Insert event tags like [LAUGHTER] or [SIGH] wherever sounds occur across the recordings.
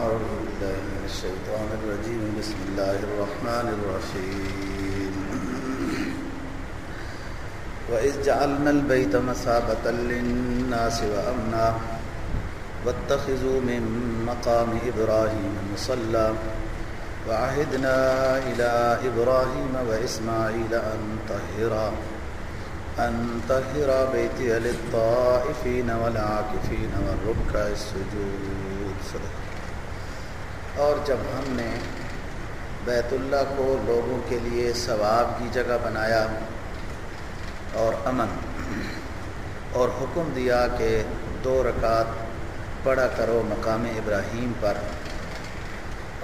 أعوذ بالله من الشيطان الرجيم. بسم الله الرحمن الرحيم. وإذ جعلنا البيت مثابة للناس وأمنا. واتخذوا من مقام إبراهيم مصلى. وعهدنا إلى إبراهيم وإسماعيل أن طهرا أن طهر بيتي للطائفين والعاكفين والركع السجود. صدق. اور جب ہم نے بیت اللہ کو لوگوں کے لیے ثواب کی جگہ بنایا اور امن اور حکم دیا کہ دو رکعت پڑھا کرو مقام ابراہیم پر،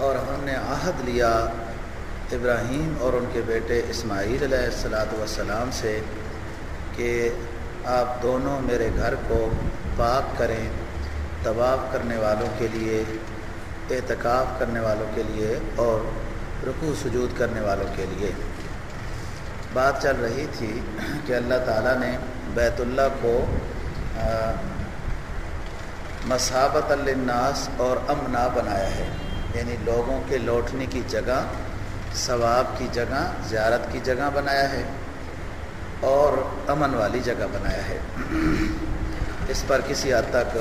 اور ہم نے عہد لیا ابراہیم اور ان کے بیٹے اسماعیل علیہ السلاۃ والسلام سے کہ آپ دونوں میرے گھر کو پاک کریں، طواف کرنے والوں کے لیے اعتکاف کرنے والوں کے لیے اور رکوع سجود کرنے والوں کے لیے۔ بات چل رہی تھی کہ اللہ تعالیٰ نے بیت اللہ کو مسابت الناس اور امنا بنایا ہے۔ یعنی لوگوں کے لوٹنے کی جگہ، ثواب کی جگہ، زیارت کی جگہ بنایا ہے اور امن والی جگہ بنایا ہے۔ اس پر کسی حد تک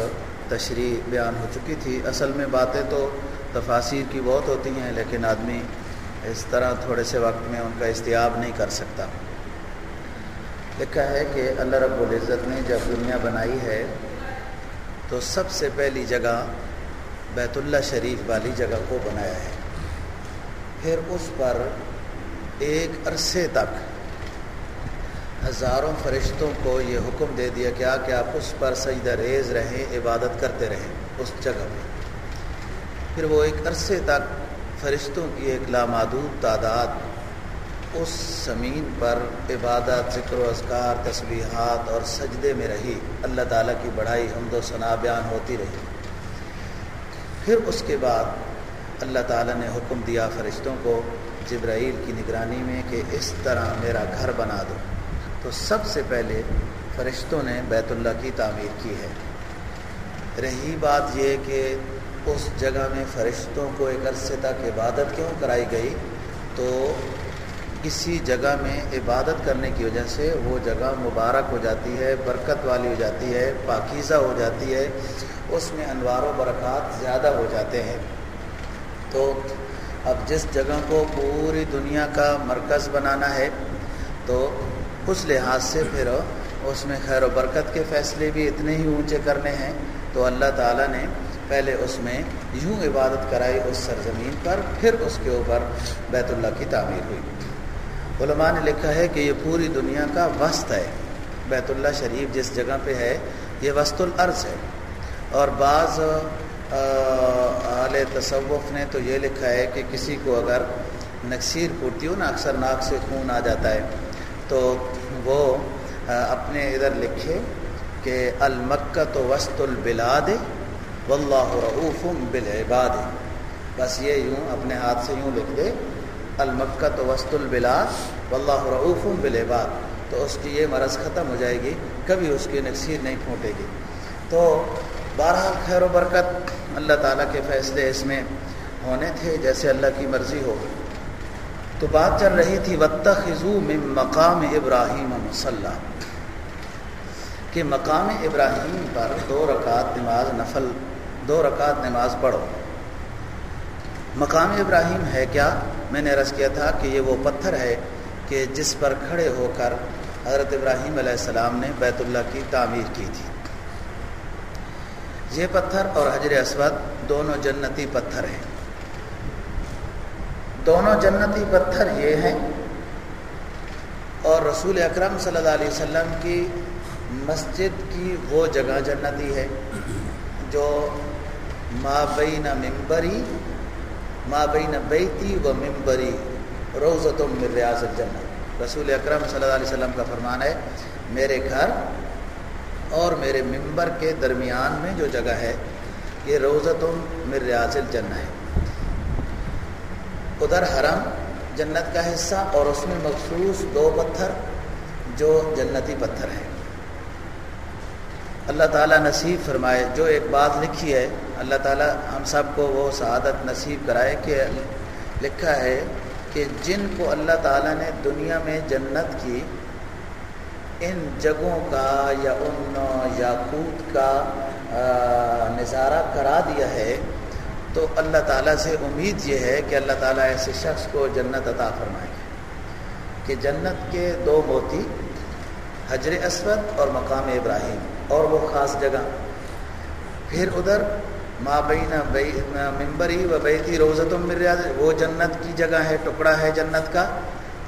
تشریح بیان ہو چکی تھی۔ اصل میں باتیں تو تفاصیر کی بہت ہوتی ہیں، لیکن آدمی اس طرح تھوڑے سے وقت میں ان کا استیاب نہیں کر سکتا۔ لکھا ہے کہ اللہ رب العزت نے جب دنیا بنائی ہے تو سب سے پہلی جگہ بیت اللہ شریف والی جگہ کو بنایا ہے۔ پھر اس پر ایک عرصے تک ہزاروں فرشتوں کو یہ حکم دے دیا کیا کہ آپ اس پر سجدہ ریز رہیں، عبادت کرتے رہیں اس جگہ میں پھر وہ ایک عرصے تک فرشتوں کی ایک لامحدود تعداد اس زمین پر عبادت، ذکر و اذکار، تسبیحات اور سجدے میں رہی۔ اللہ تعالیٰ کی بڑھائی حمد و ثناء بیان ہوتی رہی۔ پھر اس کے بعد اللہ تعالیٰ نے حکم دیا فرشتوں کو جبرائیل کی نگرانی میں کہ اس طرح میرا گھر بنا دو۔ تو سب سے پہلے فرشتوں نے بیت اللہ کی تعمیر کی ہے۔ رہی بات یہ کہ اس جگہ میں فرشتوں کو ایک عرصے تک عبادت کیوں کرائی گئی؟ تو کسی جگہ میں عبادت کرنے کی وجہ سے وہ جگہ مبارک ہو جاتی ہے، برکت والی ہو جاتی ہے، پاکیزہ ہو جاتی ہے، اس میں انوار و برکات زیادہ ہو جاتے ہیں۔ تو اب جس جگہ کو پوری دنیا کا مرکز بنانا ہے، تو اس لحاظ سے پھر اس میں خیر و برکت کے فیصلے بھی اتنے ہی اونچے کرنے ہیں۔ تو اللہ تعالیٰ نے پہلے اس میں یوں عبادت کرائی، اس سرزمین پر، پھر اس کے اوپر بیت اللہ کی تعمیر ہوئی۔ علماء نے لکھا ہے کہ یہ پوری دنیا کا وسط ہے۔ بیت اللہ شریف جس جگہ پہ ہے، یہ وسط العرض ہے۔ اور بعض اعلی تصوف نے تو یہ لکھا ہے کہ کسی کو اگر نقصیر پھوٹتی ہو نا، اکثر ناک سے خون آ جاتا ہے۔ تو وہ اپنے ادھر لکھے کہ المکہ تو وسط البلاد واللہ رعوف بالعباد۔ بس یہ یوں اپنے ہاتھ سے یوں لکھ دے المکہ تو وسط البلاد واللہ رعوف بالعباد۔ تو اس کی یہ مرض ختم ہو جائے گی، کبھی اس کی نقصیر نہیں پھوٹے گی۔ تو بہرحال خیر و برکت اللہ تعالیٰ کے فیصلے اس میں ہونے تھے، جیسے اللہ کی مرضی ہو۔ تو بات چل رہی تھی وطخو میں مقام ابراہیم مسلح کہ مقام ابراہیم پر دو رکعت نماز نفل، دو رکعت نماز پڑھو۔ مقام ابراہیم ہے کیا؟ میں نے عرض کیا تھا کہ یہ وہ پتھر ہے کہ جس پر کھڑے ہو کر حضرت ابراہیم علیہ السلام نے بیت اللہ کی تعمیر کی تھی۔ یہ پتھر اور حجر اسود دونوں جنتی پتھر ہیں۔ دونوں جنتی پتھر یہ ہیں اور رسول اکرم صلی اللہ علیہ وسلم کی مسجد کی وہ جگہ جنتی ہے جو مابین ممبری مابین بیتی و ممبری روزت من ریاض الجنت رسول اکرم صلی اللہ علیہ وسلم کا فرمان ہے، میرے گھر اور میرے ممبر کے درمیان میں جو جگہ ہے، یہ روزت من ریاض الجنہ ہے۔ ادھر حرم جنت کا حصہ اور اس میں مخصوص دو پتھر جو جنتی پتھر ہیں۔ اللہ تعالیٰ نصیب فرمائے، جو ایک بات لکھی ہے، اللہ تعالیٰ ہم سب کو وہ سعادت نصیب کرائے کہ لکھا ہے کہ جن کو اللہ تعالیٰ نے دنیا میں جنت کی، ان جگہوں کا یا ان یاقوت کا نظارہ کرا دیا ہے تو اللہ تعالیٰ سے امید یہ ہے کہ اللہ تعالیٰ ایسے شخص کو جنت عطا فرمائے گا کہ جنت کے دو موتی، حجر اسود اور مقام ابراہیم، اور وہ خاص جگہ۔ پھر ادھر مابین ممبری و بیتی روزت ریاض، وہ جنت کی جگہ ہے، ٹکڑا ہے جنت کا۔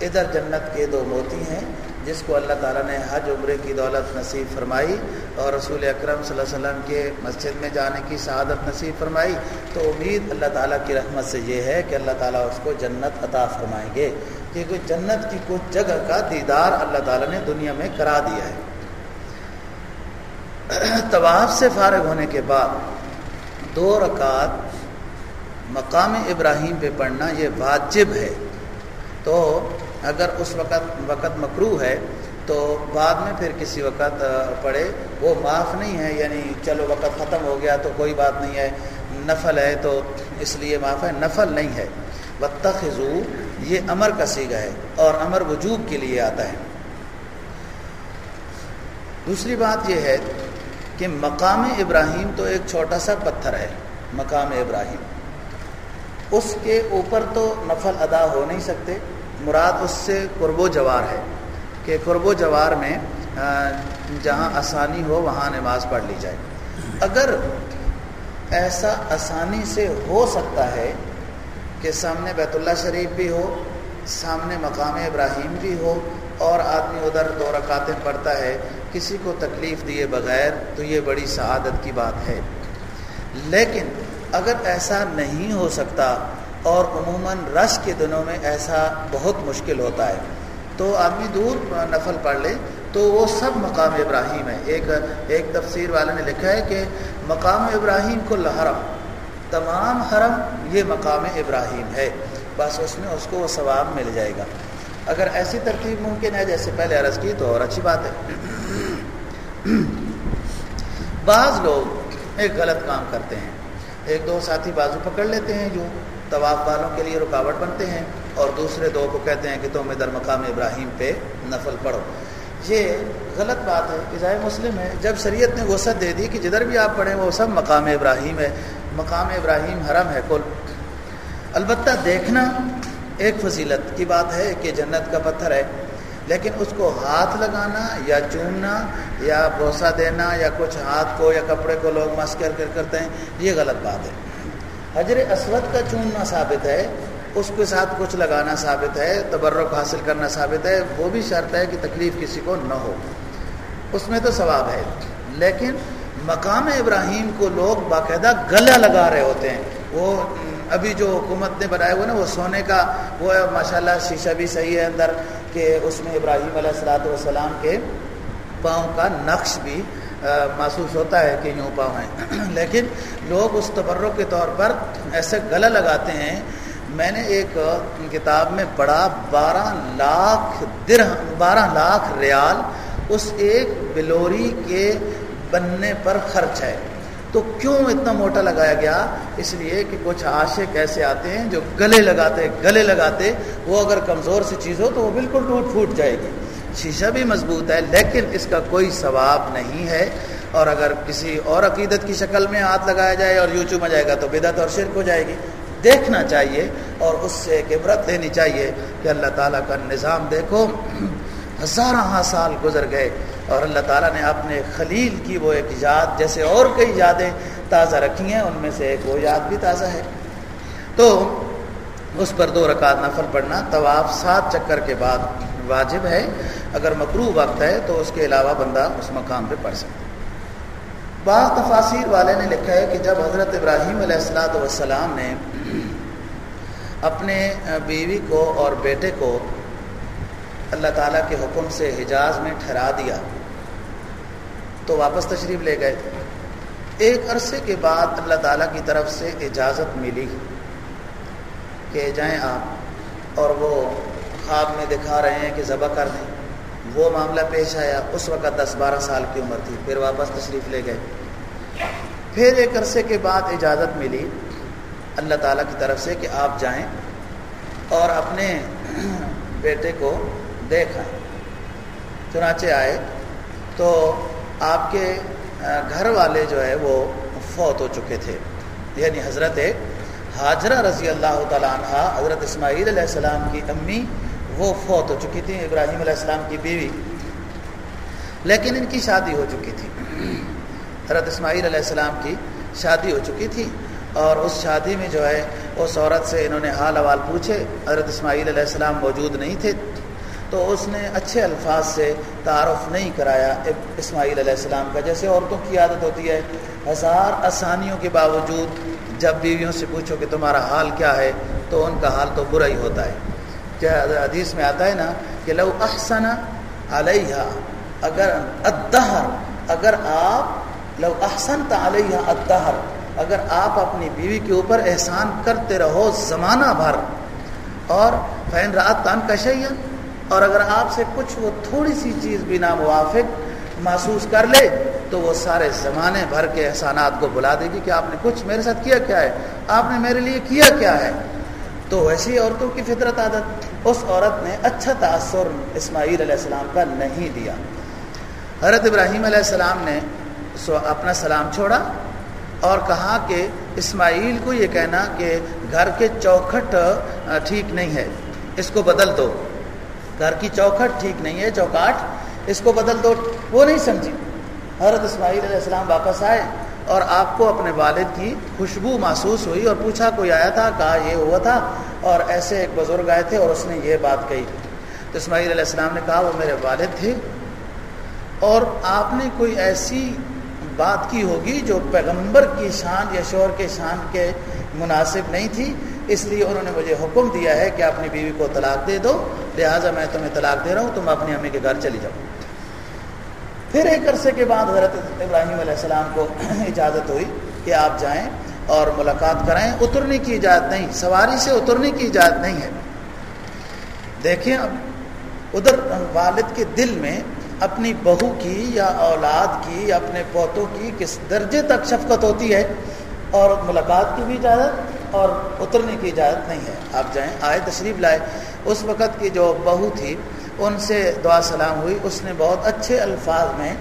ادھر جنت کے دو موتی ہیں جس کو اللہ تعالیٰ نے حج عمرے کی دولت نصیب فرمائی اور رسول اکرم صلی اللہ علیہ وسلم کے مسجد میں جانے کی سعادت نصیب فرمائی، تو امید اللہ تعالیٰ کی رحمت سے یہ ہے کہ اللہ تعالیٰ اس کو جنت عطا فرمائیں گے۔ کیونکہ جنت کی کچھ جگہ کا دیدار اللہ تعالیٰ نے دنیا میں کرا دیا ہے۔ [CLEARS THROAT] طواف سے فارغ ہونے کے بعد دو رکعت مقام ابراہیم پہ پڑھنا یہ واجب ہے۔ تو اگر اس وقت وقت مکرو ہے، تو بعد میں پھر کسی وقت پڑھے۔ وہ معاف نہیں ہے یعنی چلو وقت ختم ہو گیا تو کوئی بات نہیں ہے، نفل ہے تو اس لیے معاف ہے۔ نفل نہیں ہے۔ بتخو یہ امر کا سیگا ہے اور امر وجوب کے لیے آتا ہے۔ دوسری بات یہ ہے کہ مقام ابراہیم تو ایک چھوٹا سا پتھر ہے، مقام ابراہیم۔ اس کے اوپر تو نفل ادا ہو نہیں سکتے۔ مراد اس سے قرب و جوار ہے کہ قرب و جوار میں جہاں آسانی ہو وہاں نماز پڑھ لی جائے۔ اگر ایسا آسانی سے ہو سکتا ہے کہ سامنے بیت اللہ شریف بھی ہو، سامنے مقام ابراہیم بھی ہو اور آدمی ادھر دو رکعتیں پڑھتا ہے، کسی کو تکلیف دیے بغیر تو یہ بڑی سعادت کی بات ہے۔ لیکن اگر ایسا نہیں ہو سکتا اور عموماً رش کے دنوں میں ایسا بہت مشکل ہوتا ہے۔ تو آدمی دور نفل پڑھ لے، تو وہ سب مقام ابراہیم ہے۔ ایک ایک تفسیر والے نے لکھا ہے کہ مقام ابراہیم کو لحرم تمام حرم یہ مقام ابراہیم ہے۔ بس اس میں اس کو وہ ثواب مل جائے گا۔ اگر ایسی ترتیب ممکن ہے، جیسے پہلے عرض کی، تو اور اچھی بات ہے۔ بعض لوگ ایک غلط کام کرتے ہیں۔ ایک دو ساتھی بازو پکڑ لیتے ہیں، جو طواف والوں کے لیے رکاوٹ بنتے ہیں اور دوسرے دو کو کہتے ہیں کہ تم ادھر مقام ابراہیم پہ نفل پڑھو۔ یہ غلط بات ہے۔ کہ مسلم ہے۔ جب شریعت نے وسعت دے دی کہ جدھر بھی آپ پڑھیں وہ سب مقام ابراہیم ہے۔ مقام ابراہیم حرم ہے کل۔ البتہ دیکھنا ایک فضیلت کی بات ہے کہ جنت کا پتھر ہے، لیکن اس کو ہاتھ لگانا یا چومنا یا بوسہ دینا یا کچھ ہاتھ کو یا کپڑے کو لوگ مس کر کر کرتے ہیں، یہ غلط بات ہے۔ حجر اسود کا چومنا ثابت ہے، اس کے ساتھ کچھ لگانا ثابت ہے، تبرک حاصل کرنا ثابت ہے، وہ بھی شرط ہے کہ تکلیف کسی کو نہ ہو۔ اس میں تو ثواب ہے۔ لیکن مقام ابراہیم کو لوگ باقاعدہ گلا لگا رہے ہوتے ہیں۔ وہ، ابھی جو حکومت نے بنایا ہوا نا، وہ سونے کا، وہ ماشاء اللہ شیشہ بھی صحیح ہے اندر کہ اس میں ابراہیم علیہ السلاۃ والسلام کے پاؤں کا نقش بھی محسوس ہوتا ہے کہ یوں پاؤں ہیں۔ [CLEARS THROAT] لیکن لوگ اس تبرک کے طور پر ایسے گلا لگاتے ہیں۔ میں نے ایک کتاب میں پڑھا، بارہ لاکھ درہم بارہ لاکھ ریال اس ایک بلوری کے بننے پر خرچ ہے۔ تو کیوں اتنا موٹا لگایا گیا؟ اس لیے کہ کچھ عاشق ایسے آتے ہیں جو گلے لگاتے گلے لگاتے، وہ اگر کمزور سی چیز ہو تو وہ بالکل ٹوٹ پھوٹ جائے گی۔ شیشہ بھی مضبوط ہے، لیکن اس کا کوئی ثواب نہیں ہے۔ اور اگر کسی اور عقیدت کی شکل میں ہاتھ لگایا جائے اور یوں چوما جائے گا تو بدعت اور شرک ہو جائے گی۔ دیکھنا چاہیے اور اس سے ایک عبرت لینی چاہیے کہ اللہ تعالیٰ کا نظام دیکھو۔ ہزارہ ہاں سال گزر گئے اور اللہ تعالیٰ نے اپنے خلیل کی وہ ایک یاد، جیسے اور کئی یادیں تازہ رکھی ہیں، ان میں سے ایک وہ یاد بھی تازہ ہے۔ تو اس پر دو رکعت نفل پڑھنا، طواف سات چکر کے بعد واجب ہے، اگر مکرو وقت ہے تو اس کے علاوہ بندہ اس مقام پہ پڑھ سکتا بعض تفاصیر والے نے لکھا ہے کہ جب حضرت ابراہیم علیہ السلاۃ والسلام نے اپنے بیوی کو اور بیٹے کو اللہ تعالیٰ کے حکم سے حجاز میں ٹھہرا دیا تو واپس تشریف لے گئے۔ ایک عرصے کے بعد اللہ تعالیٰ کی طرف سے اجازت ملی کہ جائیں آپ اور وہ خواب میں دکھا رہے ہیں کہ ذبح کر دیں۔ وہ معاملہ پیش آیا اس وقت دس بارہ سال کی عمر تھی، پھر واپس تشریف لے گئے۔ پھر ایک عرصے کے بعد اجازت ملی اللہ تعالیٰ کی طرف سے کہ آپ جائیں اور اپنے بیٹے کو دیکھیں۔ چنانچہ آئے تو آپ کے گھر والے جو ہے وہ فوت ہو چکے تھے۔ یعنی حضرت حاجرہ رضی اللہ تعالیٰ عنہ، حضرت اسماعیل علیہ السلام کی امی وہ فوت ہو چکی تھی، ابراہیم علیہ السلام کی بیوی۔ لیکن ان کی شادی ہو چکی تھی۔ حضرت اسماعیل علیہ السلام کی شادی ہو چکی تھی۔ اور اس شادی میں جو ہے، اس عورت سے انہوں نے حال حوال پوچھے۔ حضرت اسماعیل علیہ السلام موجود نہیں تھے۔ تو اس نے اچھے الفاظ سے تعارف نہیں کرایا اسماعیل علیہ السلام کا۔ جیسے عورتوں کی عادت ہوتی ہے، ہزار آسانیوں کے باوجود جب بیویوں سے پوچھو کہ تمہارا حال کیا ہے، تو ان کا حال تو برا ہی ہوتا ہے۔ حدیث میں آتا ہے نا کہ لو احسن علیہ اگر ادہر اگر آپ لو احسن علیہ ادہر اگر آپ اپنی بیوی کے اوپر احسان کرتے رہو زمانہ بھر، اور فین رات تان کشیا اور اگر آپ سے کچھ وہ تھوڑی سی چیز بھی ناموافق محسوس کر لے، تو وہ سارے زمانے بھر کے احسانات کو بلا دے گی کہ آپ نے کچھ میرے ساتھ کیا کیا ہے، آپ نے میرے لیے کیا کیا ہے۔ تو ویسی عورتوں کی فطرت عادت اس عورت نے اچھا تأثر اسماعیل علیہ السلام کا نہیں دیا۔ حضرت ابراہیم علیہ السلام نے سو اپنا سلام چھوڑا اور کہا کہ اسماعیل کو یہ کہنا کہ گھر کے چوکھٹ ٹھیک نہیں ہے، اس کو بدل دو۔ گھر کی چوکھٹ ٹھیک نہیں ہے، چوکاٹ، اس کو بدل دو۔ وہ نہیں سمجھی۔ حضرت اسماعیل علیہ السلام واپس آئے اور آپ کو اپنے والد کی خوشبو محسوس ہوئی اور پوچھا، کوئی آیا تھا؟ کہا، یہ ہوا تھا۔ اور ایسے ایک بزرگ آئے تھے اور اس نے یہ بات کہی۔ تو اسماعیل علیہ السلام نے کہا، وہ میرے والد تھے اور آپ نے کوئی ایسی بات کی ہوگی جو پیغمبر کی شان یا شور کے شان کے مناسب نہیں تھی؟ اس لیے انہوں نے مجھے حکم دیا ہے کہ اپنی بیوی کو طلاق دے دو۔ لہٰذا میں تمہیں طلاق دے رہا ہوں، تم اپنی امی کے گھر چلی جاؤ۔ پھر ایک عرصے کے بعد حضرت ابراہیم علیہ السلام کو [CLEARS THROAT] اجازت ہوئی کہ آپ جائیں۔ اور ملاقات کرائیں، اترنے کی اجازت نہیں، سواری سے اترنے کی اجازت نہیں ہے۔ دیکھیں اب، ادھر والد کے دل میں اپنی بہو کی یا اولاد کی اپنے پوتوں کی کس درجے تک شفقت ہوتی ہے اور ملاقات کی بھی اجازت اور اترنے کی اجازت نہیں ہے۔ آپ جائیں آئے تشریف لائے۔ اس وقت کی جو بہو تھی، ان سے دعا سلام ہوئی۔ اس نے بہت اچھے الفاظ میں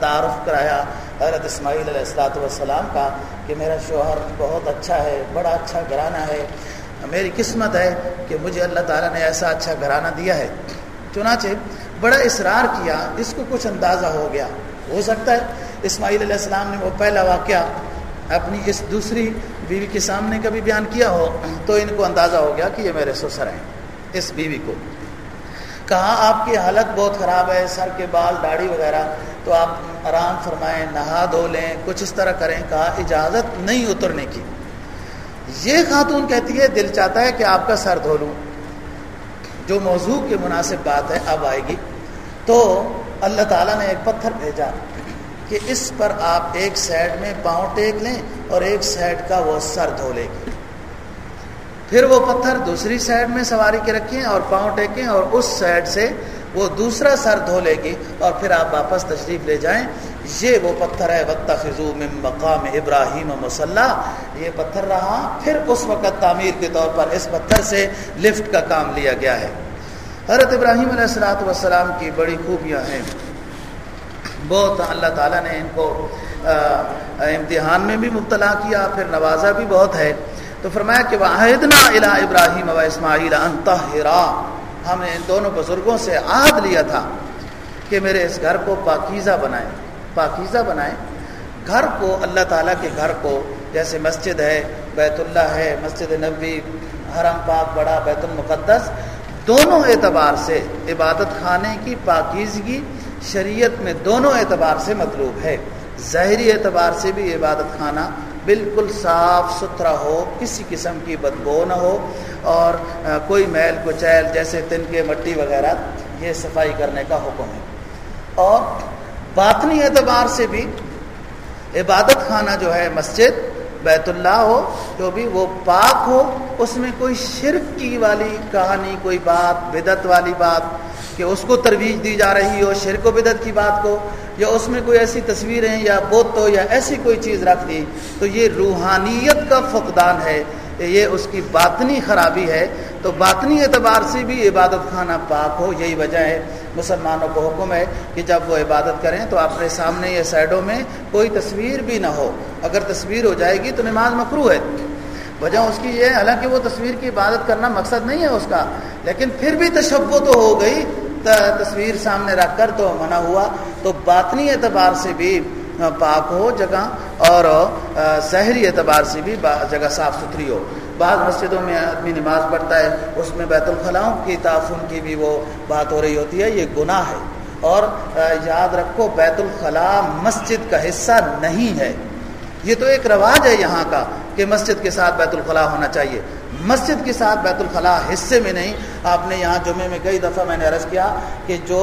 تعارف کرایا۔ حضرت اسماعیل علیہ السلاۃ والسلام کا کہ میرا شوہر بہت اچھا ہے، بڑا اچھا گھرانہ ہے، میری قسمت ہے کہ مجھے اللہ تعالیٰ نے ایسا اچھا گھرانہ دیا ہے۔ چنانچہ بڑا اصرار کیا، اس کو کچھ اندازہ ہو گیا۔ ہو سکتا ہے اسماعیل علیہ السلام نے وہ پہلا واقعہ اپنی اس دوسری بیوی کے سامنے کبھی بیان کیا ہو، تو ان کو اندازہ ہو گیا کہ یہ میرے سسر ہیں، اس بیوی کو۔ کہا آپ کی حالت بہت خراب ہے، سر کے بال، داڑھی وغیرہ؟ تو آپ آرام فرمائیں، نہا دھو لیں، کچھ اس طرح کریں، کہا اجازت نہیں اترنے کی۔ یہ خاتون کہتی ہے، دل چاہتا ہے کہ آپ کا سر دھو لوں۔ جو موضوع کے مناسب بات ہے، اب آئے گی۔ تو اللہ تعالیٰ نے ایک پتھر بھیجا کہ اس پر آپ ایک سائڈ میں پاؤں ٹیک لیں اور ایک سائڈ کا وہ سر دھو لے گی پھر وہ پتھر دوسری سائڈ میں سواری کے رکھیں اور پاؤں ٹیکیں اور اس سائڈ سے وہ دوسرا سر دھو لے گی اور پھر آپ واپس تشریف لے جائیں۔ یہ وہ پتھر ہے خزو من مقام ابراہیم مسلح یہ پتھر رہا۔ پھر اس وقت تعمیر کے طور پر اس پتھر سے لفٹ کا کام لیا گیا ہے۔ حضرت ابراہیم علیہ السلاۃ والسلام کی بڑی خوبیاں ہیں۔ بہت اللہ تعالیٰ نے ان کو امتحان میں بھی مبتلا کیا، پھر نوازا بھی بہت ہے۔ تو فرمایا کہ واحدنا الا ابراہیم و اسماعیل انتہرا ہم نے ان دونوں بزرگوں سے عہد لیا تھا کہ میرے اس گھر کو پاکیزہ بنائیں۔ پاکیزہ بنائیں۔ گھر کو، اللہ تعالیٰ کے گھر کو، جیسے مسجد ہے، بیت اللہ ہے، مسجد نبوی، حرم پاک، بڑا، بیت المقدس، دونوں اعتبار سے عبادت خانے کی، پاکیزگی شریعت میں دونوں اعتبار سے مطلوب ہے۔ ظاہری اعتبار سے بھی عبادت خانہ بالکل صاف ستھرا ہو، کسی قسم کی بدبو نہ ہو، اور کوئی میل کچیل جیسے تن کے مٹی وغیرہ، یہ صفائی کرنے کا حکم ہے۔ اور باطنی اعتبار سے بھی عبادت خانہ جو ہے، مسجد، بیت اللہ ہو، جو بھی وہ پاک ہو، اس میں کوئی شرک کی والی کہانی، کوئی بات بدت والی بات، کہ اس کو ترویج دی جا رہی ہو، شرک و بدت کی بات کو یا اس میں کوئی ایسی تصویریں یا بت یا ایسی کوئی چیز رکھ دی، تو یہ روحانیت کا فقدان ہے، یہ اس کی باطنی خرابی ہے۔ تو باطنی اعتبار سے بھی عبادت خانہ پاک ہو، یہی وجہ ہے۔ مسلمانوں کو حکم ہے کہ جب وہ عبادت کریں تو اپنے سامنے یا سائڈوں میں کوئی تصویر بھی نہ ہو۔ اگر تصویر ہو جائے گی تو نماز مکرو ہے۔ وجہ اس کی یہ ہے، حالانکہ وہ تصویر کی عبادت کرنا مقصد نہیں ہے اس کا، لیکن پھر بھی تشبو تو ہو گئی۔ تصویر سامنے رکھ کر تو منع ہوا، تو باطنی اعتبار سے بھی پاک ہو جگہ، اور شہری اعتبار سے بھی جگہ صاف ستھری ہو۔ بعض مسجدوں میں آدمی نماز پڑھتا ہے، اس میں بیت الخلاؤں کی تعفن کی بھی وہ بات ہو رہی ہوتی ہے، یہ گناہ ہے۔ اور یاد رکھو، بیت الخلاء مسجد کا حصہ نہیں ہے۔ یہ تو ایک رواج ہے یہاں کا، کہ مسجد کے ساتھ بیت الخلاء ہونا چاہیے۔ مسجد کے ساتھ بیت الخلاء حصے میں نہیں، آپ نے یہاں جمعے میں کئی دفعہ میں نے عرض کیا کہ جو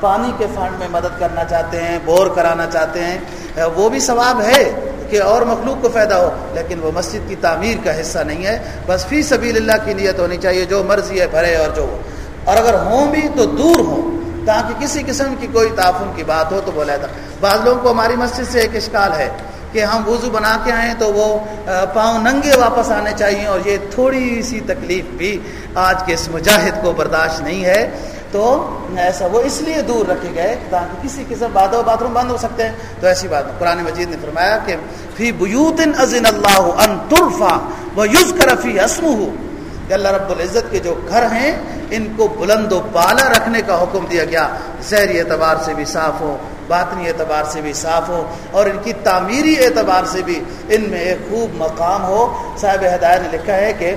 پانی کے فنڈ میں مدد کرنا چاہتے ہیں، بور کرانا چاہتے ہیں وہ بھی ثواب ہے کہ اور مخلوق کو فائدہ ہو، لیکن وہ مسجد کی تعمیر کا حصہ نہیں ہے۔ بس فی سبیل اللہ کی نیت ہونی چاہیے، جو مرضی ہے بھرے اور جو ہو اور اگر ہوں بھی تو دور ہوں، تاکہ کسی قسم کی کوئی تعفن کی بات ہو تو بولا تھا بعض لوگوں کو ہماری مسجد سے ایک اشکال ہے۔ کہ ہم وضو بنا کے آئیں تو وہ پاؤں ننگے واپس آنے چاہیے اور یہ تھوڑی سی تکلیف بھی آج کے اس مجاہد کو برداشت نہیں ہے۔ تو ایسا وہ اس لیے دور رکھے گئے تاکہ کسی قسم بات باتھ روم بند ہو سکتے ہیں۔ تو ایسی بات قرآن مجید نے فرمایا کہ فی بیوت ازن اللہ ان ترفا و یوز کرفی اسم ہو کہ اللہ رب العزت کے جو گھر ہیں، ان کو بلند و بالا رکھنے کا حکم دیا گیا۔ زہری اعتبار سے بھی صاف ہو۔ باطنی اعتبار سے بھی صاف ہو اور ان کی تعمیری اعتبار سے بھی ان میں ایک خوب مقام ہو۔ صاحب ہدایت نے لکھا ہے کہ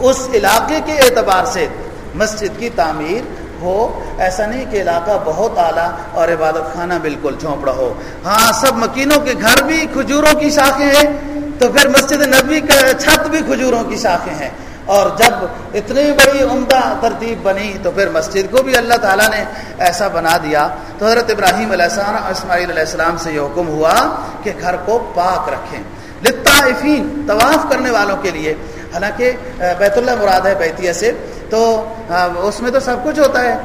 اس علاقے کے اعتبار سے مسجد کی تعمیر ہو۔ ایسا نہیں کہ علاقہ بہت اعلیٰ اور عبادت خانہ بالکل جھونپڑا ہو۔ ہاں سب مکینوں کے گھر بھی کھجوروں کی شاخیں ہیں، تو پھر مسجد نبی کا چھت بھی کھجوروں کی شاخیں ہیں۔ اور جب اتنی بڑی عمدہ ترتیب بنی تو پھر مسجد کو بھی اللہ تعالیٰ نے ایسا بنا دیا۔ تو حضرت ابراہیم علیہ السلام اسماعیل علیہ السلام سے یہ حکم ہوا کہ گھر کو پاک رکھیں۔ لطافین طواف کرنے والوں کے لیے۔ حالانکہ بیت اللہ مراد ہے بیتیہ سے۔ تو اس میں تو سب کچھ ہوتا ہے۔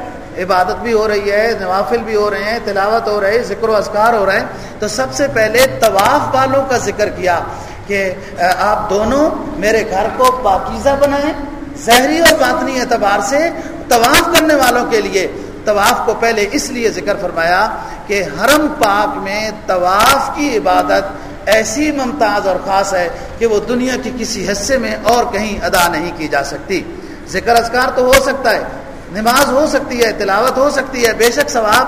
عبادت بھی ہو رہی ہے، نوافل بھی ہو رہے ہیں، تلاوت ہو رہے ذکر و اذکار ہو رہے ہیں۔ تو سب سے پہلے طواف والوں کا ذکر کیا۔ کہ آپ دونوں میرے گھر کو پاکیزہ بنائیں، زہری اور باطنی اعتبار سے طواف کرنے والوں کے لیے۔ طواف کو پہلے اس لیے ذکر فرمایا کہ حرم پاک میں طواف کی عبادت ایسی ممتاز اور خاص ہے کہ وہ دنیا کے کسی حصے میں اور کہیں ادا نہیں کی جا سکتی۔ ذکر اذکار تو ہو سکتا ہے نماز ہو سکتی ہے، تلاوت ہو سکتی ہے، بے شک ثواب،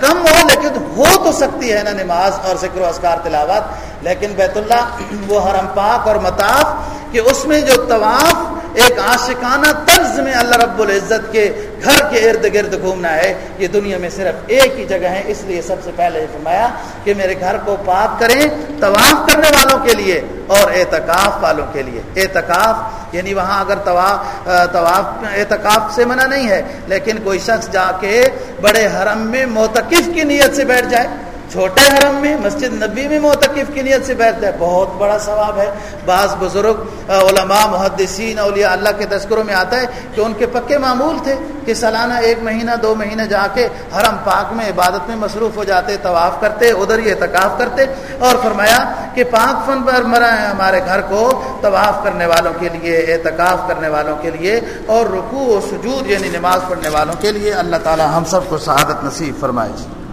کم ہو لیکن ہو تو سکتی ہے نا نماز اور ذکر و اذکار، تلاوت۔ لیکن بیت اللہ وہ حرم پاک اور مطاف کہ اس میں جو طواف ایک عاشقانہ طرز میں اللہ رب العزت کے گھر کے ارد گرد گھومنا ہے۔ یہ دنیا میں صرف ایک ہی جگہ ہے، اس لیے سب سے پہلے فرمایا کہ میرے گھر کو پاک کریں طواف کرنے والوں کے لیے اور اعتکاف والوں کے لیے۔ اعتکاف یعنی وہاں اگر طواف طواف، اعتکاف سے منع نہیں ہے، لیکن کوئی شخص جا کے بڑے حرم میں موتقف کی نیت سے بیٹھ جائے۔ چھوٹے حرم میں، مسجد نبی میں معتقف کی نیت سے بیٹھتا ہے۔ بہت بڑا ثواب ہے۔ بعض بزرگ علماء، محدثین، اولیاء اللہ کے تذکروں میں آتا ہے کہ ان کے پکے معمول تھے کہ سالانہ ایک مہینہ، دو مہینہ جا کے حرم پاک میں، عبادت میں مصروف ہو جاتے، طواف کرتے، ادھر ہی اعتکاف کرتے۔ اور فرمایا کہ پاک فن پر مرا ہے ہمارے گھر کو طواف کرنے والوں کے لیے، اعتکاف کرنے والوں کے لیے اور رکوع و سجود یعنی نماز پڑھنے والوں کے لیے۔ اللہ تعالی ہم سب کو سعادت نصیب فرمائے۔